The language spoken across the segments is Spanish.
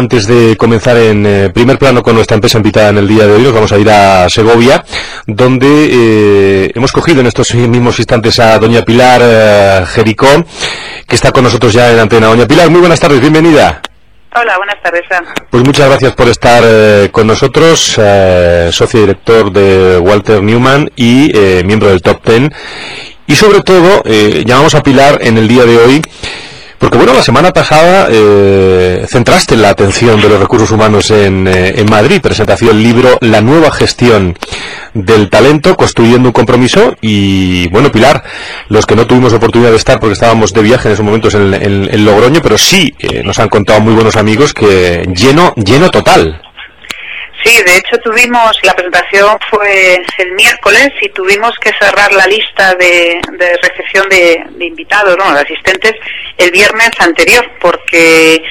Antes de comenzar en eh, primer plano con nuestra empresa invitada en el día de hoy, nos vamos a ir a Segovia, donde eh, hemos cogido en estos mismos instantes a doña Pilar eh, Jericó, que está con nosotros ya en antena. Doña Pilar, muy buenas tardes, bienvenida. Hola, buenas tardes. Pues muchas gracias por estar con nosotros, socio director de Walter Newman y miembro del Top Ten. Y sobre todo, llamamos a Pilar en el día de hoy porque bueno, la semana pasada eh, centraste la atención de los recursos humanos en, eh, en Madrid, presentación el libro La nueva gestión del talento, construyendo un compromiso. Y bueno, Pilar, los que no tuvimos oportunidad de estar porque estábamos de viaje en esos momentos en, en, Logroño, pero sí eh, nos han contado muy buenos amigos que lleno, lleno total. Sí, de hecho tuvimos, la presentación fue el miércoles y tuvimos que cerrar la lista de, recepción de, invitados, ¿no? de asistentes, el viernes anterior, porque,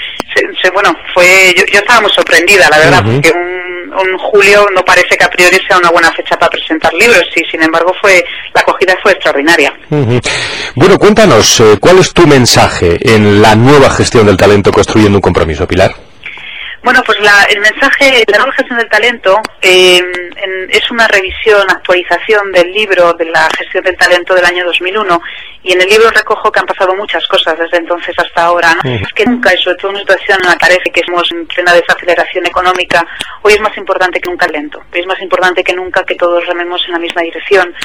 se, bueno, fue, yo, estaba muy sorprendida, la verdad, porque un, julio no parece que a priori sea una buena fecha para presentar libros y sin embargo fue, la acogida fue extraordinaria. Bueno, cuéntanos, eh, ¿cuál es tu mensaje en la nueva gestión del talento construyendo un compromiso, Pilar? Bueno, pues el mensaje, la nueva gestión del talento eh, es una revisión, actualización del libro de la gestión del talento del año 2001 y en el libro recojo que han pasado muchas cosas desde entonces hasta ahora, ¿no? Es que nunca, y sobre todo en una situación en la que que estamos en plena desaceleración económica, hoy es más importante que nunca el talento, hoy es más importante que nunca que todos rememos en la misma dirección,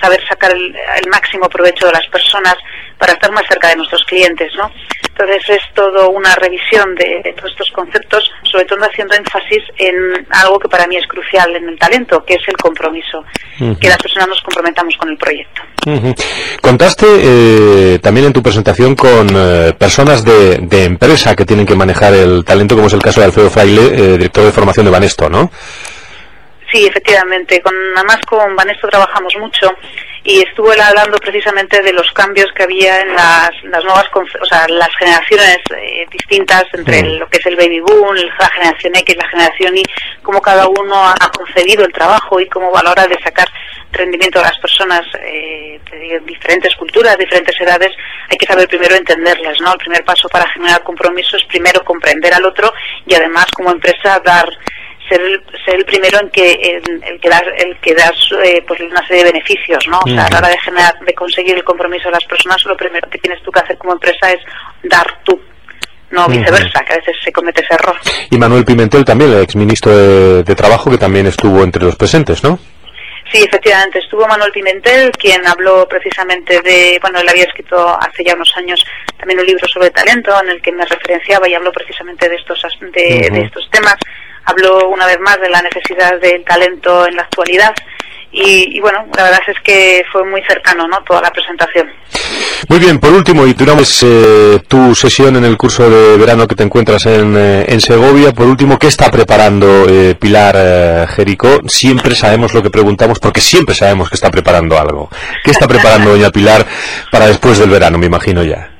saber sacar el, máximo provecho de las personas para estar más cerca de nuestros clientes, ¿no? Entonces es todo una revisión de, todos estos conceptos, sobre todo haciendo énfasis en algo que para mí es crucial en el talento, que es el compromiso, que las personas nos comprometamos con el proyecto. Contaste eh, también en tu presentación con eh, personas de, empresa que tienen que manejar el talento, como es el caso de Alfredo Fraile, eh, director de formación de Banesto, ¿no? Sí, efectivamente. Con, además con Banesto trabajamos mucho y estuvo hablando precisamente de los cambios que había en las, nuevas, o sea, las generaciones eh, distintas entre lo que es el baby boom, la generación X, la generación Y, cómo cada uno ha concebido el trabajo y cómo valora de sacar rendimiento a las personas eh, de diferentes culturas, diferentes edades, hay que saber primero entenderlas, ¿no? El primer paso para generar compromiso es primero comprender al otro y además como empresa dar ser el, ser el primero en que el que das el que das eh, pues una serie de beneficios no o sea a la hora de generar de conseguir el compromiso de las personas lo primero que tienes tú que hacer como empresa es dar tú no viceversa, que a veces se comete ese error. Y Manuel Pimentel también, el exministro de, de Trabajo, que también estuvo entre los presentes, ¿no? Sí, efectivamente, estuvo Manuel Pimentel, quien habló precisamente de, bueno, él había escrito hace ya unos años también un libro sobre talento en el que me referenciaba y habló precisamente de estos, de, de estos temas habló una vez más de la necesidad del talento en la actualidad y, bueno, la verdad es que fue muy cercano, ¿no? Toda la presentación. Muy bien, por último, y terminamos eh, tu sesión en el curso de verano que te encuentras en, eh, en Segovia. Por último, ¿qué está preparando eh, Pilar eh, Jericó? Siempre sabemos lo que preguntamos porque siempre sabemos que está preparando algo. ¿Qué está preparando doña Pilar para después del verano, me imagino ya?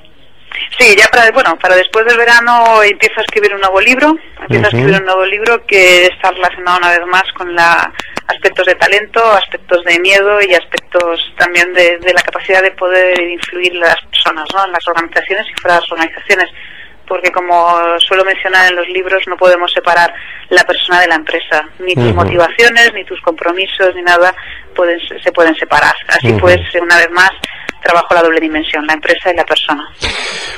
Sí, ya para, bueno, para después del verano empiezo a escribir un nuevo libro, empiezo a escribir un nuevo libro que está relacionado una vez más con la aspectos de talento, aspectos de miedo y aspectos también de, la capacidad de poder influir las personas, ¿no? en las organizaciones y fuera de las organizaciones porque como suelo mencionar en los libros, no podemos separar la persona de la empresa. Ni tus motivaciones, ni tus compromisos, ni nada pueden, se pueden separar. Así pues, una vez más, trabajo la doble dimensión, la empresa y la persona.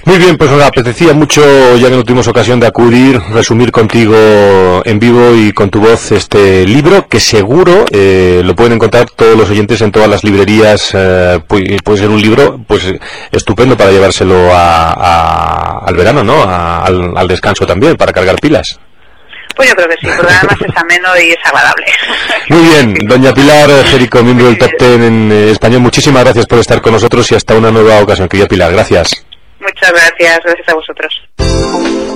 Muy bien, pues nos apetecía mucho, ya que no tuvimos ocasión de acudir, resumir contigo en vivo y con tu voz este libro, que seguro eh, lo pueden encontrar todos los oyentes en todas las librerías. Eh, puede, ser un libro pues estupendo para llevárselo al verano, ¿no? al descanso también, para cargar pilas. Pues yo creo que sí, porque además es ameno y es agradable. Muy bien, doña Pilar Jerico, miembro del Top Ten en eh, español, muchísimas gracias por estar con nosotros y hasta una nueva ocasión. Querida Pilar, gracias. Muchas gracias, gracias a vosotros.